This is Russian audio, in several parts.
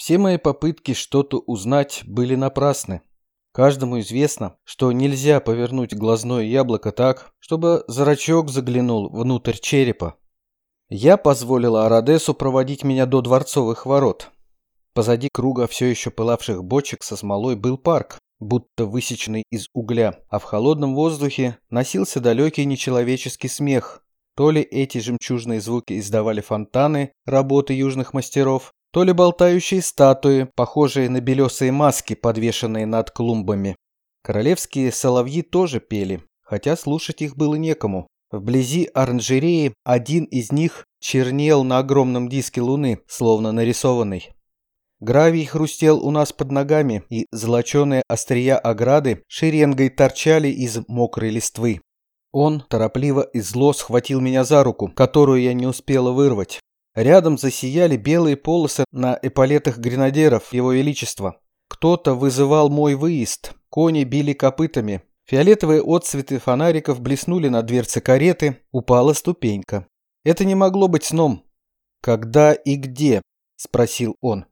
Все мои попытки что-то узнать были напрасны. Каждому известно, что нельзя повернуть глазное яблоко так, чтобы зрачок заглянул внутрь черепа. Я позволила Арадесу проводить меня до дворцовых ворот. Позади круга все еще пылавших бочек со смолой был парк, будто высеченный из угля, а в холодном воздухе носился далекий нечеловеческий смех. То ли эти жемчужные звуки издавали фонтаны работы южных мастеров, то ли болтающие статуи, похожие на белесые маски, подвешенные над клумбами. Королевские соловьи тоже пели, хотя слушать их было некому. Вблизи оранжереи один из них чернел на огромном диске луны, словно нарисованный. Гравий хрустел у нас под ногами, и золоченые острия ограды шеренгой торчали из мокрой листвы. Он торопливо и зло схватил меня за руку, которую я не успела вырвать. Рядом засияли белые полосы на эполетах гренадеров Его Величества. Кто-то вызывал мой выезд, кони били копытами. Фиолетовые отцветы фонариков блеснули на дверце кареты, упала ступенька. Это не могло быть сном. «Когда и где?» – спросил он.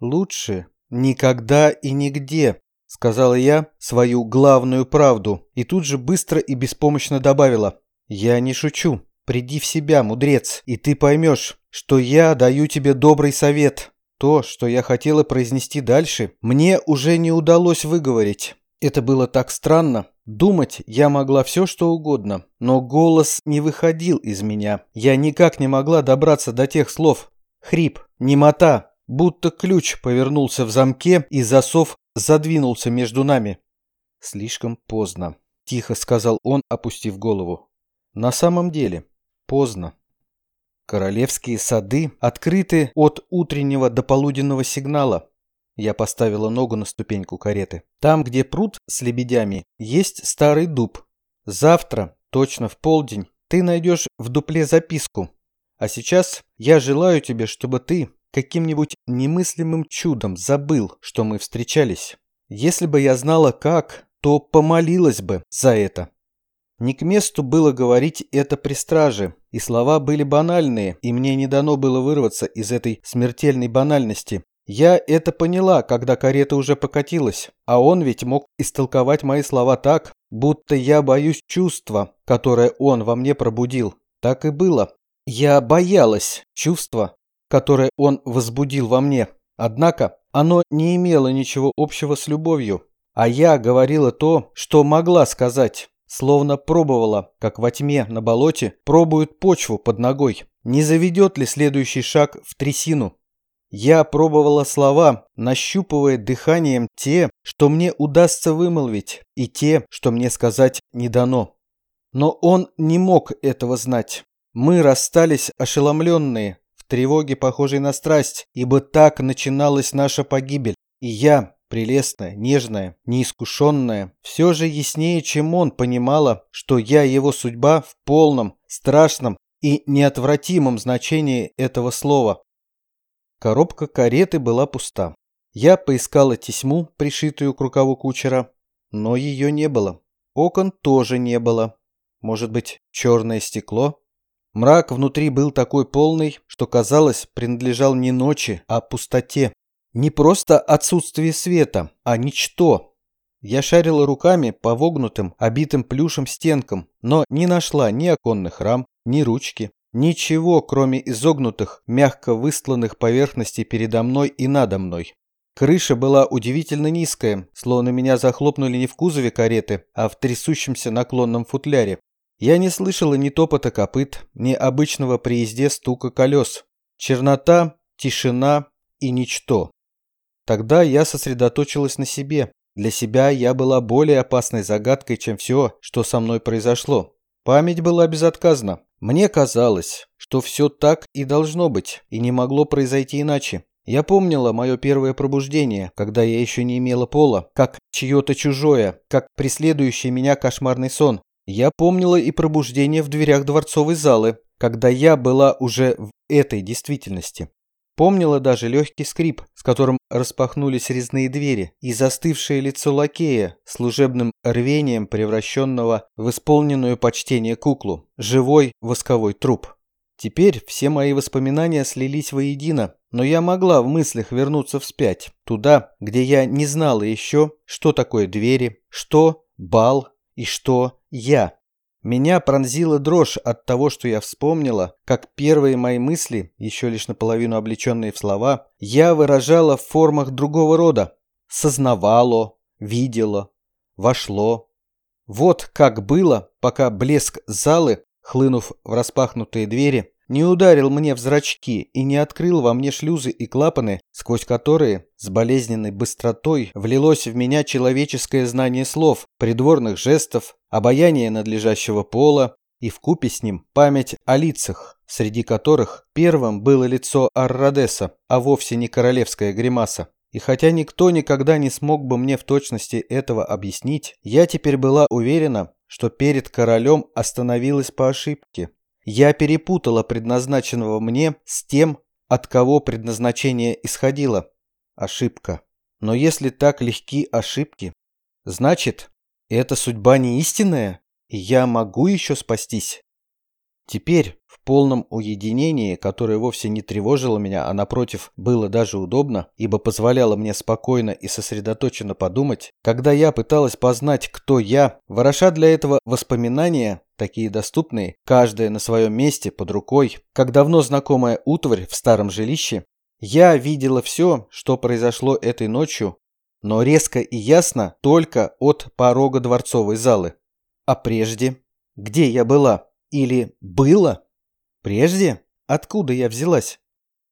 «Лучше никогда и нигде», – сказала я свою главную правду и тут же быстро и беспомощно добавила. «Я не шучу. Приди в себя, мудрец, и ты поймешь, что я даю тебе добрый совет. То, что я хотела произнести дальше, мне уже не удалось выговорить. Это было так странно. Думать я могла все, что угодно, но голос не выходил из меня. Я никак не могла добраться до тех слов. Хрип, немота, будто ключ повернулся в замке и засов задвинулся между нами. Слишком поздно, тихо сказал он, опустив голову. На самом деле, поздно. Королевские сады открыты от утреннего до полуденного сигнала. Я поставила ногу на ступеньку кареты. Там, где пруд с лебедями, есть старый дуб. Завтра, точно в полдень, ты найдешь в дупле записку. А сейчас я желаю тебе, чтобы ты каким-нибудь немыслимым чудом забыл, что мы встречались. Если бы я знала как, то помолилась бы за это. Не к месту было говорить это при страже, и слова были банальные, и мне не дано было вырваться из этой смертельной банальности. Я это поняла, когда карета уже покатилась, а он ведь мог истолковать мои слова так, будто я боюсь чувства, которое он во мне пробудил. Так и было. Я боялась чувства, которое он возбудил во мне. Однако оно не имело ничего общего с любовью. А я говорила то, что могла сказать словно пробовала, как во тьме на болоте пробуют почву под ногой. Не заведет ли следующий шаг в трясину? Я пробовала слова, нащупывая дыханием те, что мне удастся вымолвить, и те, что мне сказать не дано. Но он не мог этого знать. Мы расстались ошеломленные, в тревоге, похожей на страсть, ибо так начиналась наша погибель. И я, прелестная, нежная, неискушенная, все же яснее, чем он, понимала, что я его судьба в полном, страшном и неотвратимом значении этого слова. Коробка кареты была пуста. Я поискала тесьму, пришитую к рукаву кучера, но ее не было. Окон тоже не было. Может быть, черное стекло? Мрак внутри был такой полный, что, казалось, принадлежал не ночи, а пустоте. Не просто отсутствие света, а ничто. Я шарила руками по вогнутым, обитым плюшем стенкам, но не нашла ни оконных рам, ни ручки. Ничего, кроме изогнутых, мягко выстланных поверхностей передо мной и надо мной. Крыша была удивительно низкая, словно меня захлопнули не в кузове кареты, а в трясущемся наклонном футляре. Я не слышала ни топота копыт, ни обычного при езде стука колес. Чернота, тишина и ничто. Тогда я сосредоточилась на себе. Для себя я была более опасной загадкой, чем все, что со мной произошло. Память была безотказна. Мне казалось, что все так и должно быть, и не могло произойти иначе. Я помнила мое первое пробуждение, когда я еще не имела пола, как чье-то чужое, как преследующий меня кошмарный сон. Я помнила и пробуждение в дверях дворцовой залы, когда я была уже в этой действительности. Помнила даже легкий скрип, с которым распахнулись резные двери, и застывшее лицо лакея, служебным рвением превращенного в исполненную почтение куклу, живой восковой труп. Теперь все мои воспоминания слились воедино, но я могла в мыслях вернуться вспять, туда, где я не знала еще, что такое двери, что бал и что я. Меня пронзила дрожь от того, что я вспомнила, как первые мои мысли, еще лишь наполовину облеченные в слова, я выражала в формах другого рода. Сознавало, видело, вошло. Вот как было, пока блеск залы, хлынув в распахнутые двери, не ударил мне в зрачки и не открыл во мне шлюзы и клапаны, сквозь которые с болезненной быстротой влилось в меня человеческое знание слов, придворных жестов, обаяние надлежащего пола и вкупе с ним память о лицах, среди которых первым было лицо Аррадеса, а вовсе не королевская гримаса. И хотя никто никогда не смог бы мне в точности этого объяснить, я теперь была уверена, что перед королем остановилась по ошибке. Я перепутала предназначенного мне с тем, от кого предназначение исходило. Ошибка. Но если так легки ошибки, значит, эта судьба не истинная, и я могу еще спастись. Теперь, в полном уединении, которое вовсе не тревожило меня, а напротив, было даже удобно, ибо позволяло мне спокойно и сосредоточенно подумать, когда я пыталась познать, кто я, вороша для этого воспоминания, такие доступные, каждое на своем месте, под рукой, как давно знакомая утварь в старом жилище, я видела все, что произошло этой ночью, но резко и ясно только от порога дворцовой залы. А прежде? Где я была? Или было? Прежде? Откуда я взялась?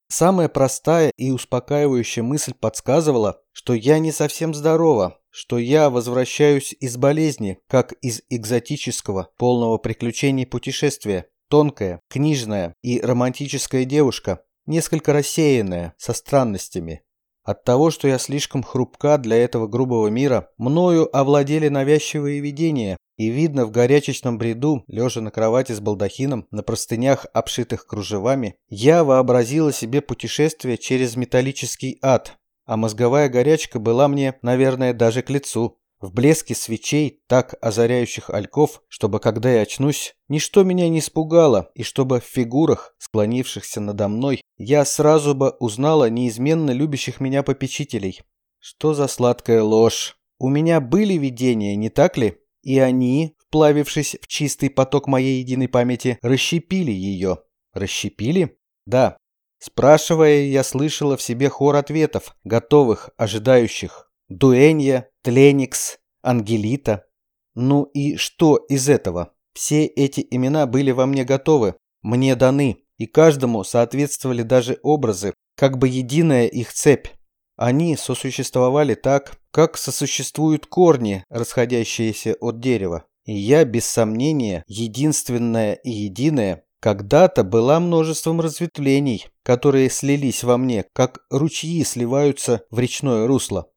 Самая простая и успокаивающая мысль подсказывала, что я не совсем здорова, что я возвращаюсь из болезни, как из экзотического, полного приключений путешествия. Тонкая, книжная и романтическая девушка, несколько рассеянная, со странностями, от того, что я слишком хрупка для этого грубого мира, мною овладели навязчивые видения, и видно в горячечном бреду, лежа на кровати с балдахином, на простынях, обшитых кружевами, я вообразила себе путешествие через металлический ад, а мозговая горячка была мне, наверное, даже к лицу в блеске свечей, так озаряющих ольков, чтобы, когда я очнусь, ничто меня не испугало, и чтобы в фигурах, склонившихся надо мной, я сразу бы узнала неизменно любящих меня попечителей. Что за сладкая ложь? У меня были видения, не так ли? И они, вплавившись в чистый поток моей единой памяти, расщепили ее. Расщепили? Да. Спрашивая, я слышала в себе хор ответов, готовых, ожидающих. Дуэнья, Тленикс, Ангелита. Ну и что из этого? Все эти имена были во мне готовы, мне даны, и каждому соответствовали даже образы, как бы единая их цепь. Они сосуществовали так, как сосуществуют корни, расходящиеся от дерева. И я, без сомнения, единственная и единая, когда-то была множеством разветвлений, которые слились во мне, как ручьи сливаются в речное русло.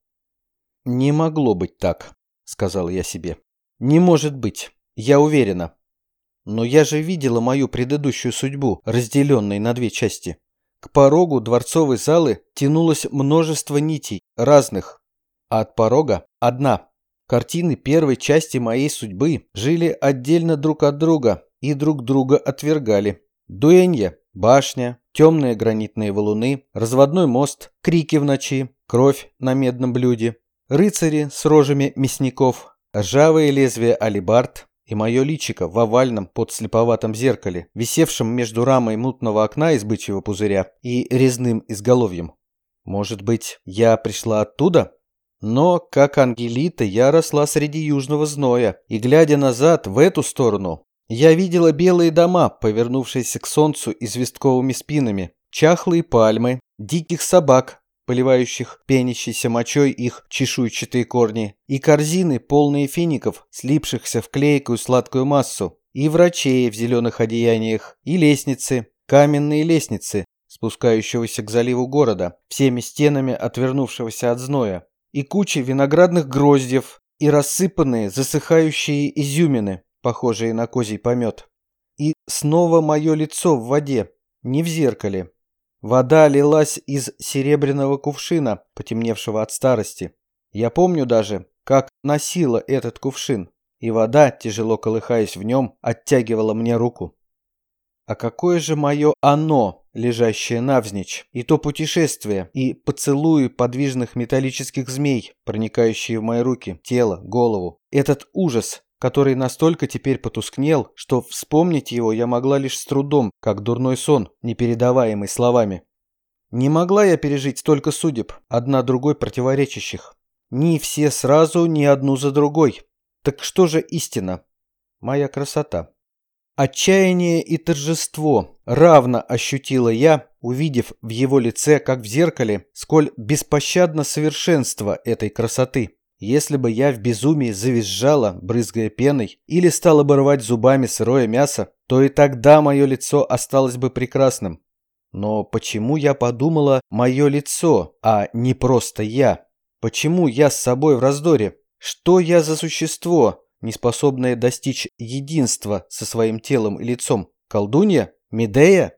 «Не могло быть так», — сказал я себе. «Не может быть, я уверена. Но я же видела мою предыдущую судьбу, разделенной на две части. К порогу дворцовой залы тянулось множество нитей, разных. А от порога одна. Картины первой части моей судьбы жили отдельно друг от друга и друг друга отвергали. Дуэнья, башня, темные гранитные валуны, разводной мост, крики в ночи, кровь на медном блюде, Рыцари с рожами мясников, ржавые лезвия алибард и мое личико в овальном подслеповатом зеркале, висевшем между рамой мутного окна из бычьего пузыря и резным изголовьем. Может быть, я пришла оттуда? Но, как ангелита, я росла среди южного зноя, и, глядя назад, в эту сторону, я видела белые дома, повернувшиеся к солнцу известковыми спинами, чахлые пальмы, диких собак, поливающих пенящейся мочой их чешуйчатые корни, и корзины, полные фиников, слипшихся в клейкую сладкую массу, и врачей в зеленых одеяниях, и лестницы, каменные лестницы, спускающегося к заливу города, всеми стенами отвернувшегося от зноя, и кучи виноградных гроздьев, и рассыпанные засыхающие изюмины, похожие на козий помет. И снова мое лицо в воде, не в зеркале, Вода лилась из серебряного кувшина, потемневшего от старости. Я помню даже, как носила этот кувшин, и вода, тяжело колыхаясь в нем, оттягивала мне руку. А какое же мое «оно», лежащее навзничь, и то путешествие, и поцелуи подвижных металлических змей, проникающие в мои руки, тело, голову. Этот ужас, который настолько теперь потускнел, что вспомнить его я могла лишь с трудом, как дурной сон, не передаваемый словами. Не могла я пережить столько судеб, одна другой противоречащих. Ни все сразу, ни одну за другой. Так что же истина? Моя красота. Отчаяние и торжество равно ощутила я, увидев в его лице, как в зеркале, сколь беспощадно совершенство этой красоты. Если бы я в безумии завизжала, брызгая пеной, или стала бы рвать зубами сырое мясо, то и тогда мое лицо осталось бы прекрасным. Но почему я подумала «мое лицо», а не просто я? Почему я с собой в раздоре? Что я за существо, не способное достичь единства со своим телом и лицом? Колдунья? Медея?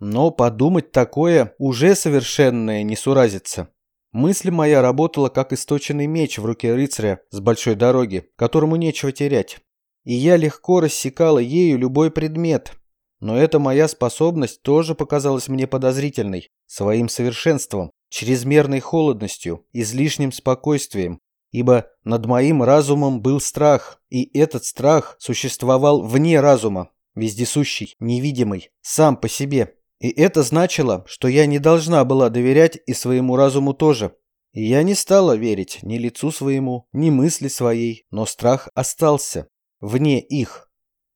Но подумать такое уже совершенная несуразица. Мысль моя работала как источенный меч в руке рыцаря с большой дороги, которому нечего терять. И я легко рассекала ею любой предмет. Но эта моя способность тоже показалась мне подозрительной, своим совершенством, чрезмерной холодностью, излишним спокойствием, ибо над моим разумом был страх, и этот страх существовал вне разума, вездесущий, невидимый, сам по себе. И это значило, что я не должна была доверять и своему разуму тоже. И я не стала верить ни лицу своему, ни мысли своей, но страх остался, вне их.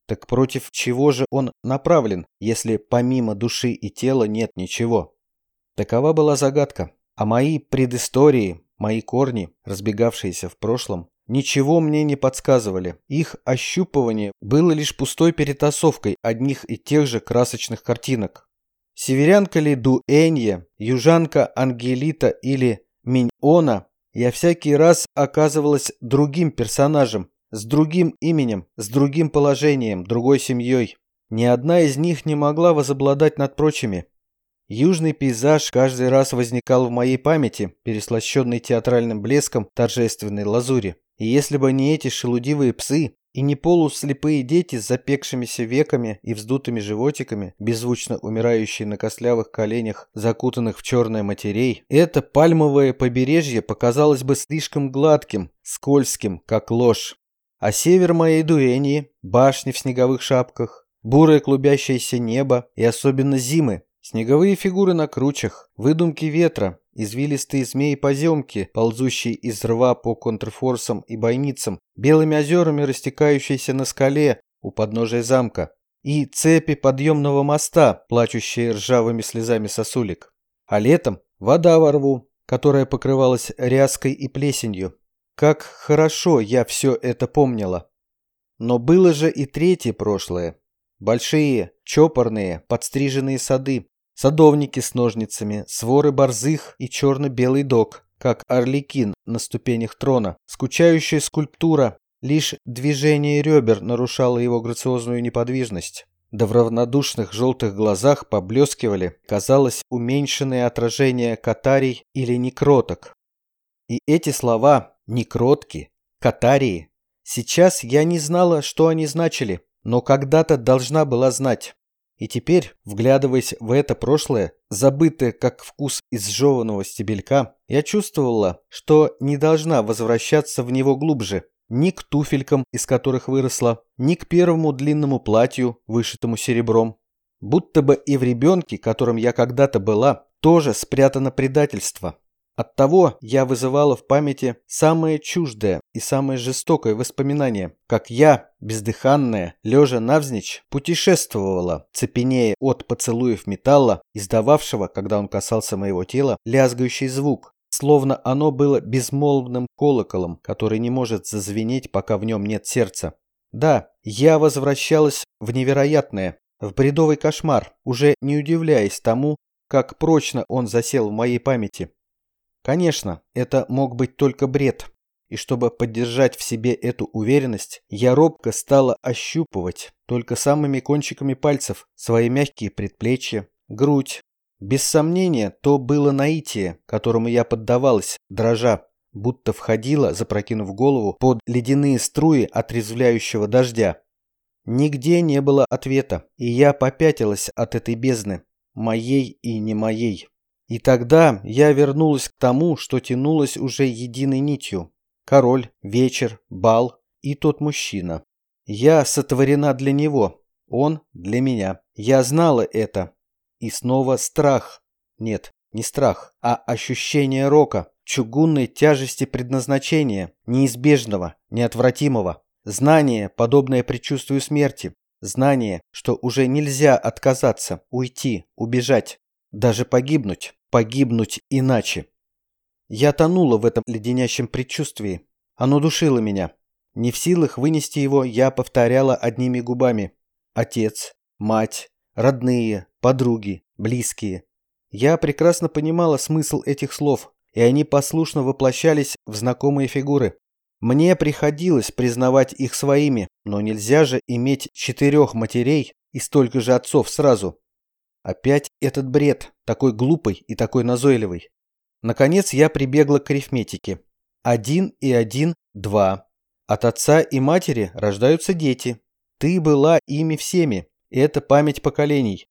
Так против чего же он направлен, если помимо души и тела нет ничего? Такова была загадка. А мои предыстории, мои корни, разбегавшиеся в прошлом, ничего мне не подсказывали. Их ощупывание было лишь пустой перетасовкой одних и тех же красочных картинок. Северянка ли Дуэнья, южанка Ангелита или Миньона, я всякий раз оказывалась другим персонажем, с другим именем, с другим положением, другой семьей. Ни одна из них не могла возобладать над прочими. Южный пейзаж каждый раз возникал в моей памяти, переслащенный театральным блеском торжественной лазури. И если бы не эти шелудивые псы, и не полуслепые дети с запекшимися веками и вздутыми животиками, беззвучно умирающие на костлявых коленях, закутанных в черное матерей, это пальмовое побережье показалось бы слишком гладким, скользким, как ложь. А север моей дуэнии, башни в снеговых шапках, бурое клубящееся небо и особенно зимы, снеговые фигуры на кручах, выдумки ветра, извилистые змеи-поземки, ползущие из рва по контрфорсам и бойницам, белыми озерами растекающиеся на скале у подножия замка, и цепи подъемного моста, плачущие ржавыми слезами сосулек. А летом вода во рву, которая покрывалась ряской и плесенью, как хорошо я все это помнила. Но было же и третье прошлое. Большие, чопорные, подстриженные сады, садовники с ножницами, своры борзых и черно-белый дог, как орликин на ступенях трона, скучающая скульптура, лишь движение ребер нарушало его грациозную неподвижность. Да в равнодушных желтых глазах поблескивали, казалось, уменьшенные отражения катарий или некроток. И эти слова некротки, катарии. Сейчас я не знала, что они значили, но когда-то должна была знать. И теперь, вглядываясь в это прошлое, забытое как вкус изжеванного стебелька, я чувствовала, что не должна возвращаться в него глубже, ни к туфелькам, из которых выросла, ни к первому длинному платью, вышитому серебром. Будто бы и в ребенке, которым я когда-то была, тоже спрятано предательство. Оттого я вызывала в памяти самое чуждое и самое жестокое воспоминание, как я, бездыханная, лежа навзничь, путешествовала, цепенея от поцелуев металла, издававшего, когда он касался моего тела, лязгающий звук, словно оно было безмолвным колоколом, который не может зазвенеть, пока в нем нет сердца. Да, я возвращалась в невероятное, в бредовый кошмар, уже не удивляясь тому, как прочно он засел в моей памяти. Конечно, это мог быть только бред. И чтобы поддержать в себе эту уверенность, я робко стала ощупывать только самыми кончиками пальцев свои мягкие предплечья, грудь. Без сомнения, то было наитие, которому я поддавалась, дрожа, будто входила, запрокинув голову, под ледяные струи отрезвляющего дождя. Нигде не было ответа, и я попятилась от этой бездны. моей и не моей. И тогда я вернулась к тому, что тянулось уже единой нитью. Король, вечер, бал и тот мужчина. Я сотворена для него, он для меня. Я знала это. И снова страх. Нет, не страх, а ощущение рока, чугунной тяжести предназначения, неизбежного, неотвратимого. Знание, подобное предчувствию смерти. Знание, что уже нельзя отказаться, уйти, убежать, даже погибнуть, погибнуть иначе. Я тонула в этом леденящем предчувствии. Оно душило меня. Не в силах вынести его, я повторяла одними губами. Отец, мать, родные, подруги, близкие. Я прекрасно понимала смысл этих слов, и они послушно воплощались в знакомые фигуры. Мне приходилось признавать их своими, но нельзя же иметь четырех матерей и столько же отцов сразу. Опять этот бред, такой глупый и такой назойливый. Наконец я прибегла к арифметике. Один и один – два. От отца и матери рождаются дети. Ты была ими всеми. Это память поколений.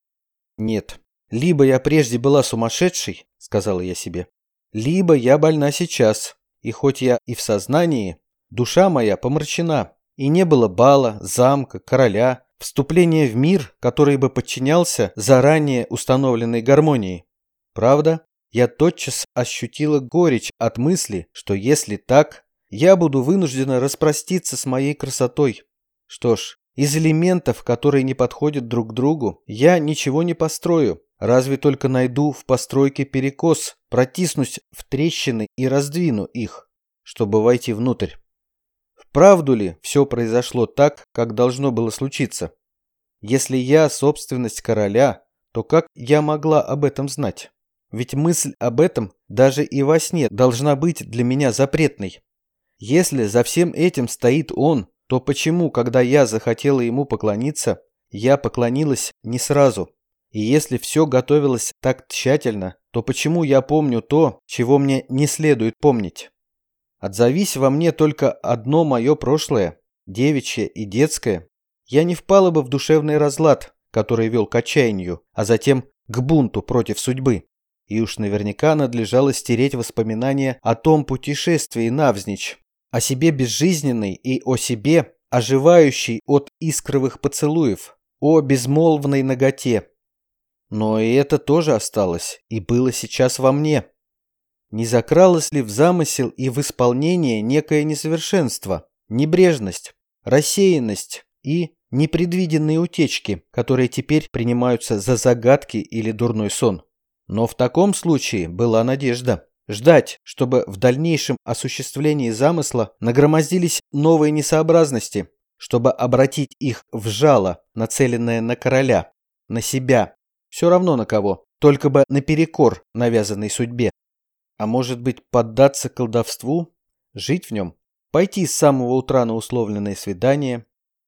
Нет, либо я прежде была сумасшедшей, сказала я себе, либо я больна сейчас, и хоть я и в сознании, душа моя помрачена, и не было бала, замка, короля, вступления в мир, который бы подчинялся заранее установленной гармонии. Правда, я тотчас ощутила горечь от мысли, что если так, я буду вынуждена распроститься с моей красотой. Что ж, из элементов, которые не подходят друг другу, я ничего не построю, разве только найду в постройке перекос, протиснусь в трещины и раздвину их, чтобы войти внутрь. Вправду ли все произошло так, как должно было случиться? Если я собственность короля, то как я могла об этом знать? Ведь мысль об этом даже и во сне должна быть для меня запретной. Если за всем этим стоит он, то почему, когда я захотела ему поклониться, я поклонилась не сразу? И если все готовилось так тщательно, то почему я помню то, чего мне не следует помнить? Отзовись во мне только одно мое прошлое, девичье и детское, я не впала бы в душевный разлад, который вел к отчаянию, а затем к бунту против судьбы. И уж наверняка надлежало стереть воспоминания о том путешествии навзничь, о себе безжизненной и о себе, оживающей от искровых поцелуев, о безмолвной ноготе. Но и это тоже осталось и было сейчас во мне. Не закралось ли в замысел и в исполнение некое несовершенство, небрежность, рассеянность и непредвиденные утечки, которые теперь принимаются за загадки или дурной сон? Но в таком случае была надежда. Ждать, чтобы в дальнейшем осуществлении замысла нагромоздились новые несообразности, чтобы обратить их в жало, нацеленное на короля, на себя, все равно на кого, только бы наперекор навязанной судьбе. А может быть поддаться колдовству, жить в нем, пойти с самого утра на условленное свидание.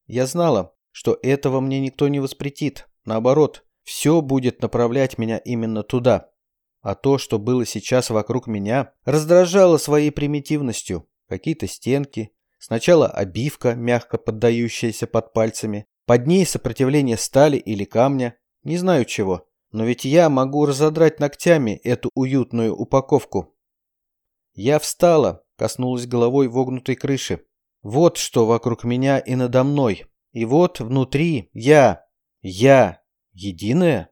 Я знала, что этого мне никто не воспретит, наоборот, все будет направлять меня именно туда. А то, что было сейчас вокруг меня, раздражало своей примитивностью. Какие-то стенки, сначала обивка, мягко поддающаяся под пальцами, под ней сопротивление стали или камня, не знаю чего. Но ведь я могу разодрать ногтями эту уютную упаковку. Я встала, коснулась головой вогнутой крыши. Вот что вокруг меня и надо мной. И вот внутри я. Я. Единое?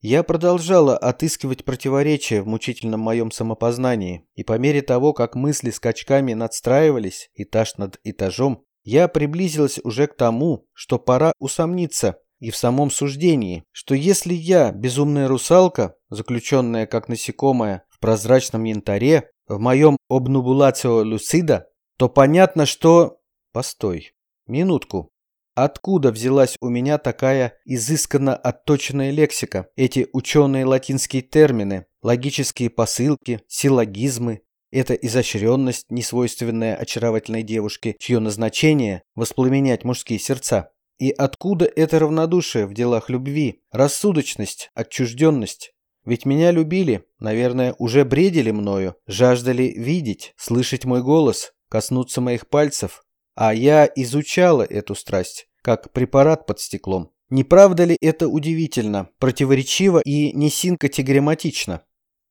Я продолжала отыскивать противоречия в мучительном моем самопознании, и по мере того, как мысли скачками надстраивались этаж над этажом, я приблизилась уже к тому, что пора усомниться и в самом суждении, что если я безумная русалка, заключенная как насекомое в прозрачном янтаре, в моем обнубулацио люцида, то понятно, что... Постой. Минутку. Откуда взялась у меня такая изысканно отточенная лексика, эти ученые латинские термины, логические посылки, силлогизмы, эта изощренность, несвойственная очаровательной девушке, чье назначение – воспламенять мужские сердца? И откуда это равнодушие в делах любви, рассудочность, отчужденность? Ведь меня любили, наверное, уже бредили мною, жаждали видеть, слышать мой голос, коснуться моих пальцев, а я изучала эту страсть, как препарат под стеклом. Не правда ли это удивительно, противоречиво и не синкотигрематично?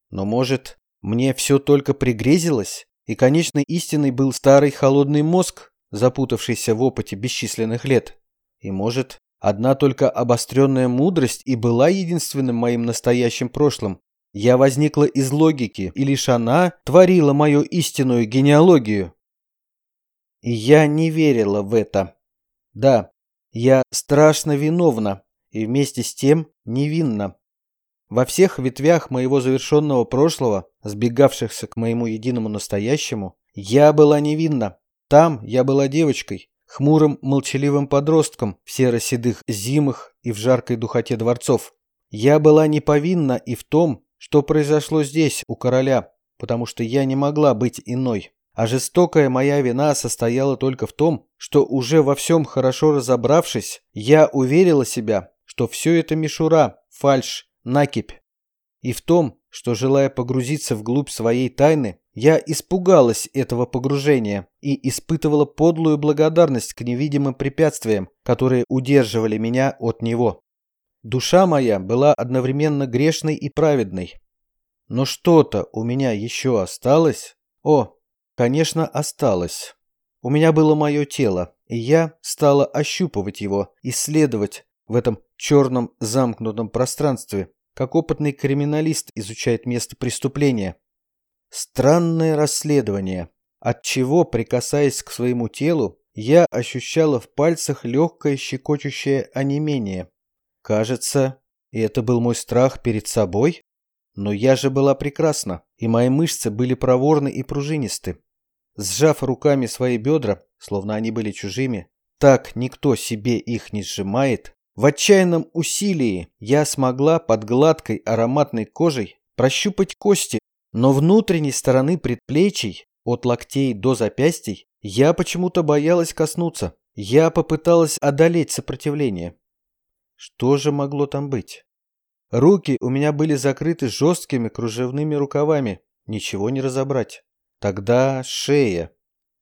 Но, может, мне все только пригрезилось, и конечной истиной был старый холодный мозг, запутавшийся в опыте бесчисленных лет? И, может, одна только обостренная мудрость и была единственным моим настоящим прошлым? Я возникла из логики, и лишь она творила мою истинную генеалогию. И я не верила в это. Да, я страшно виновна и вместе с тем невинна. Во всех ветвях моего завершенного прошлого, сбегавшихся к моему единому настоящему, я была невинна. Там я была девочкой, хмурым молчаливым подростком в серо-седых зимах и в жаркой духоте дворцов. Я была не повинна и в том, что произошло здесь, у короля, потому что я не могла быть иной. А жестокая моя вина состояла только в том, что уже во всем хорошо разобравшись, я уверила себя, что все это мишура, фальшь, накипь. И в том, что, желая погрузиться вглубь своей тайны, я испугалась этого погружения и испытывала подлую благодарность к невидимым препятствиям, которые удерживали меня от него. Душа моя была одновременно грешной и праведной. Но что-то у меня еще осталось. О, Конечно, осталось. У меня было мое тело, и я стала ощупывать его, исследовать в этом черном замкнутом пространстве, как опытный криминалист изучает место преступления. Странное расследование, от чего, прикасаясь к своему телу, я ощущала в пальцах легкое щекочущее онемение. Кажется, это был мой страх перед собой? Но я же была прекрасна, и мои мышцы были проворны и пружинисты. Сжав руками свои бедра, словно они были чужими, так никто себе их не сжимает, в отчаянном усилии я смогла под гладкой ароматной кожей прощупать кости, но внутренней стороны предплечий, от локтей до запястий, я почему-то боялась коснуться. Я попыталась одолеть сопротивление. Что же могло там быть? Руки у меня были закрыты жесткими кружевными рукавами, ничего не разобрать. Тогда шея.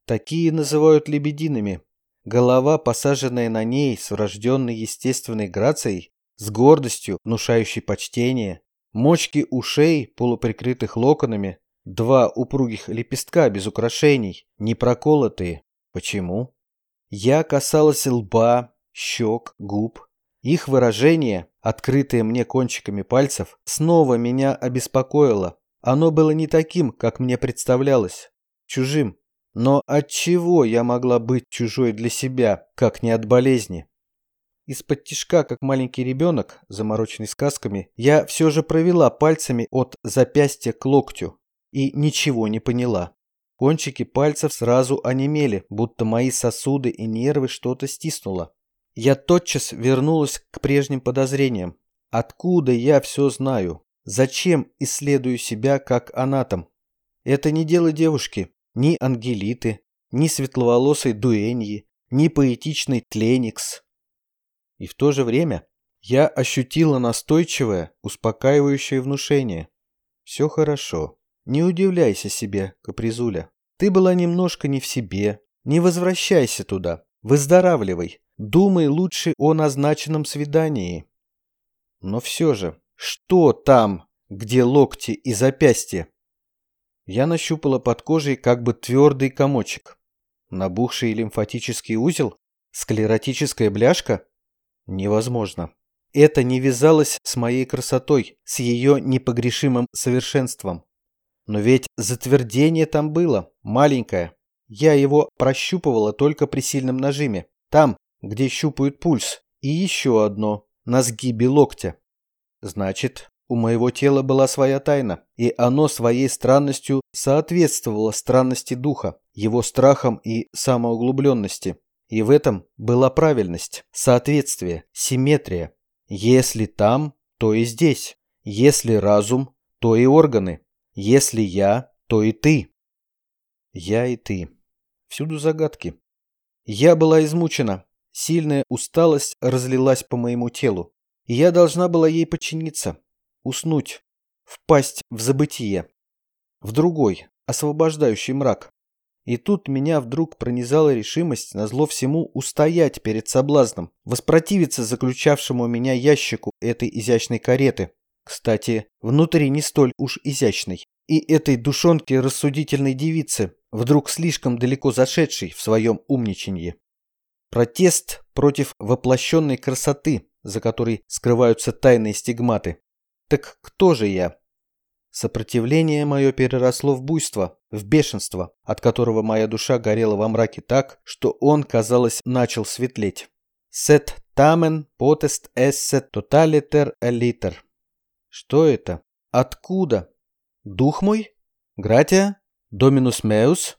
Такие называют лебединами. Голова, посаженная на ней с врожденной естественной грацией, с гордостью, внушающей почтение. Мочки ушей, полуприкрытых локонами. Два упругих лепестка без украшений, не проколотые. Почему? Я касалась лба, щек, губ. Их выражение, открытое мне кончиками пальцев, снова меня обеспокоило. Оно было не таким, как мне представлялось, чужим. Но от чего я могла быть чужой для себя, как не от болезни? Из-под тишка, как маленький ребенок, замороченный сказками, я все же провела пальцами от запястья к локтю и ничего не поняла. Кончики пальцев сразу онемели, будто мои сосуды и нервы что-то стиснуло. Я тотчас вернулась к прежним подозрениям. Откуда я все знаю? Зачем исследую себя как анатом? Это не дело девушки, ни Ангелиты, ни светловолосой Дуэньи, ни поэтичной Тленикс. И в то же время я ощутила настойчивое, успокаивающее внушение. Все хорошо. Не удивляйся себе, Капризуля. Ты была немножко не в себе. Не возвращайся туда. Выздоравливай. Думай лучше о назначенном свидании. Но все же, что там, где локти и запястья? Я нащупала под кожей как бы твердый комочек. Набухший лимфатический узел? Склеротическая бляшка? Невозможно. Это не вязалось с моей красотой, с ее непогрешимым совершенством. Но ведь затвердение там было, маленькое. Я его прощупывала только при сильном нажиме. Там, где щупают пульс. И еще одно, на сгибе локтя. Значит, у моего тела была своя тайна, и оно своей странностью соответствовало странности духа, его страхам и самоуглубленности. И в этом была правильность, соответствие, симметрия. Если там, то и здесь. Если разум, то и органы. Если я, то и ты. Я и ты. Всюду загадки. Я была измучена. Сильная усталость разлилась по моему телу и я должна была ей подчиниться, уснуть, впасть в забытие, в другой, освобождающий мрак. И тут меня вдруг пронизала решимость назло всему устоять перед соблазном, воспротивиться заключавшему меня ящику этой изящной кареты. Кстати, внутри не столь уж изящной. И этой душонке рассудительной девицы, вдруг слишком далеко зашедшей в своем умничанье. Протест против воплощенной красоты, за которой скрываются тайные стигматы. Так кто же я? Сопротивление мое переросло в буйство, в бешенство, от которого моя душа горела во мраке так, что он, казалось, начал светлеть. «Сет тамен потест эссе тоталитер элитер». Что это? Откуда? Дух мой? Гратия? Доминус меус?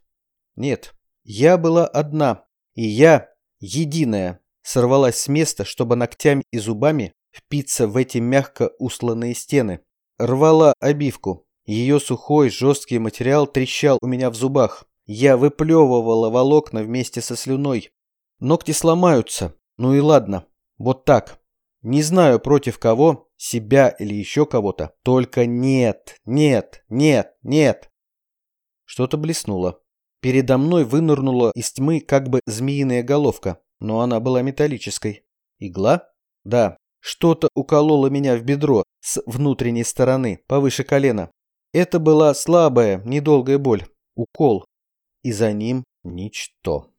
Нет, я была одна, и я, единая, сорвалась с места, чтобы ногтями и зубами впиться в эти мягко усланные стены, Рвала обивку. Ее сухой, жесткий материал трещал у меня в зубах. Я выплевывала волокна вместе со слюной. Ногти сломаются. Ну и ладно. Вот так. Не знаю против кого, себя или еще кого-то. Только нет, нет, нет, нет. Что-то блеснуло. Передо мной вынырнула из тьмы как бы змеиная головка, но она была металлической. Игла? Да, что-то укололо меня в бедро с внутренней стороны, повыше колена. Это была слабая, недолгая боль. Укол. И за ним ничто.